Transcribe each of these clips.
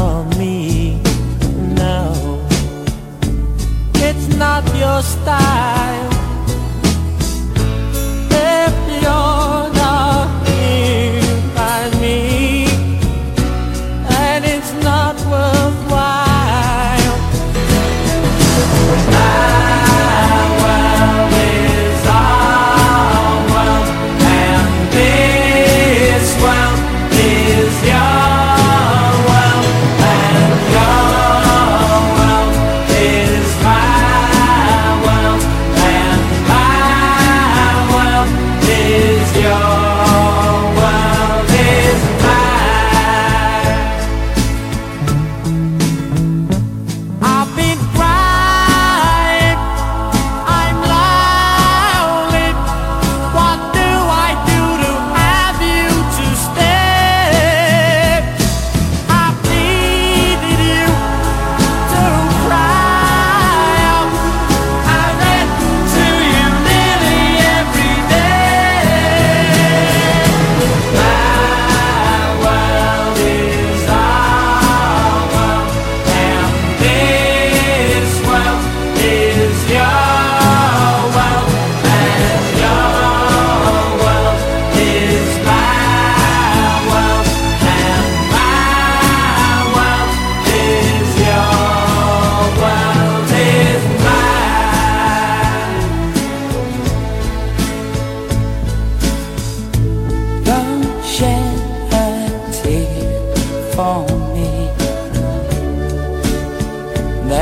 for me now. It's not your style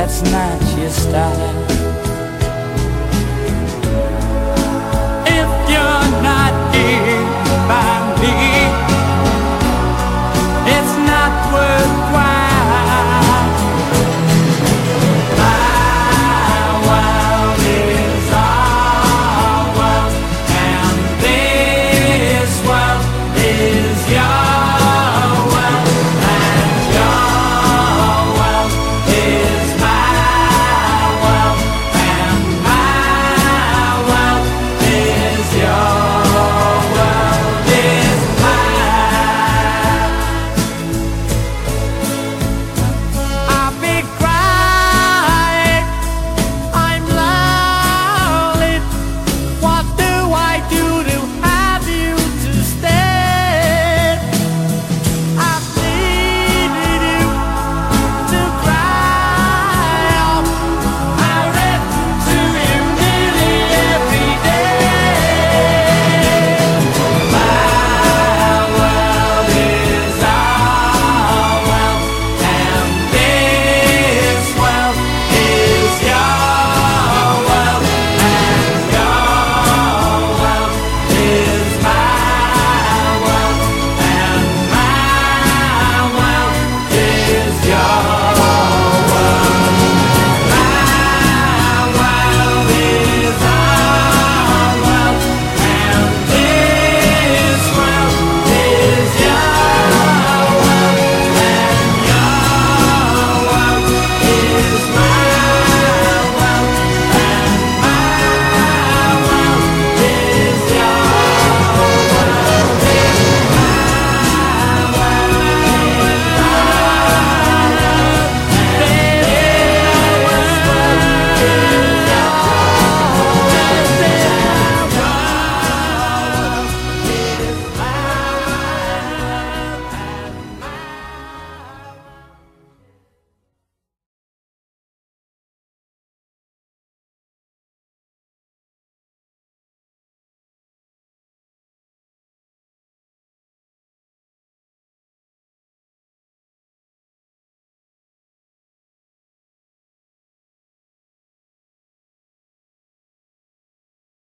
Not your style.